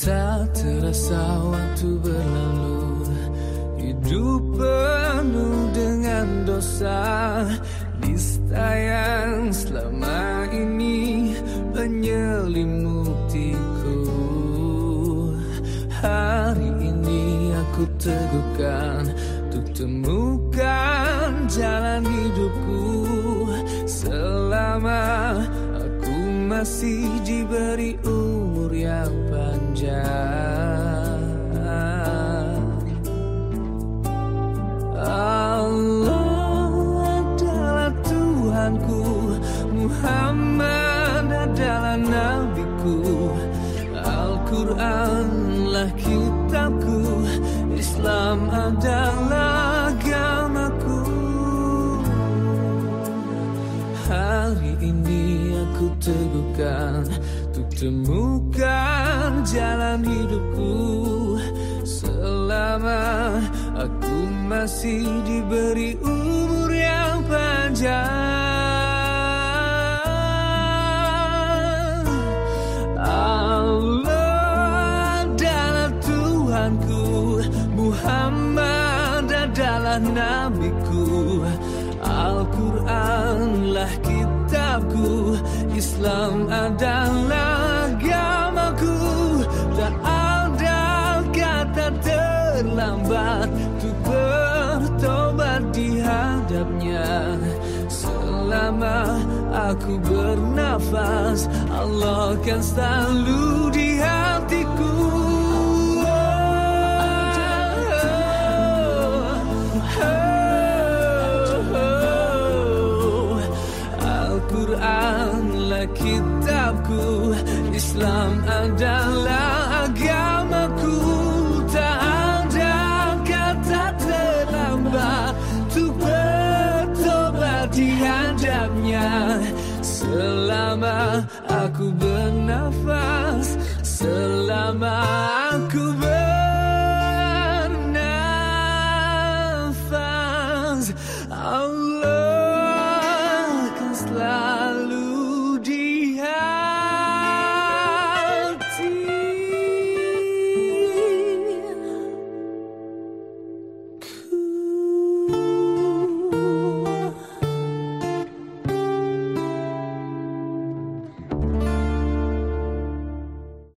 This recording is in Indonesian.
Tak terasa waktu berlalu. Hidup penuh dengan dosa. Nista yang selama ini menyelimutiku. Hari ini aku teguhkan Untuk temukan masih diberi umur yang panjang. Allah adalah Tuhanku Muhammad adalah nabiku. Al-Quranlah kitabku Islam adalah Hari ini aku teguhkan Untuk temukan jalan hidupku. Selama aku masih diberi umur yang panjang. Allah adalah Tuhanku Muhammad adalah nabiku Al-Quranlah kitabku Islam adalah agamaku. Tak ada kata terlambat Untuk bertobat di hadapnya. Selama aku bernafas Allah kan selalu di hatiku Islam adalah agamaku. Tak ada kata terlambat Untuk bertobat dihadapnya Selama aku bernafas Selama aku bernafas Oh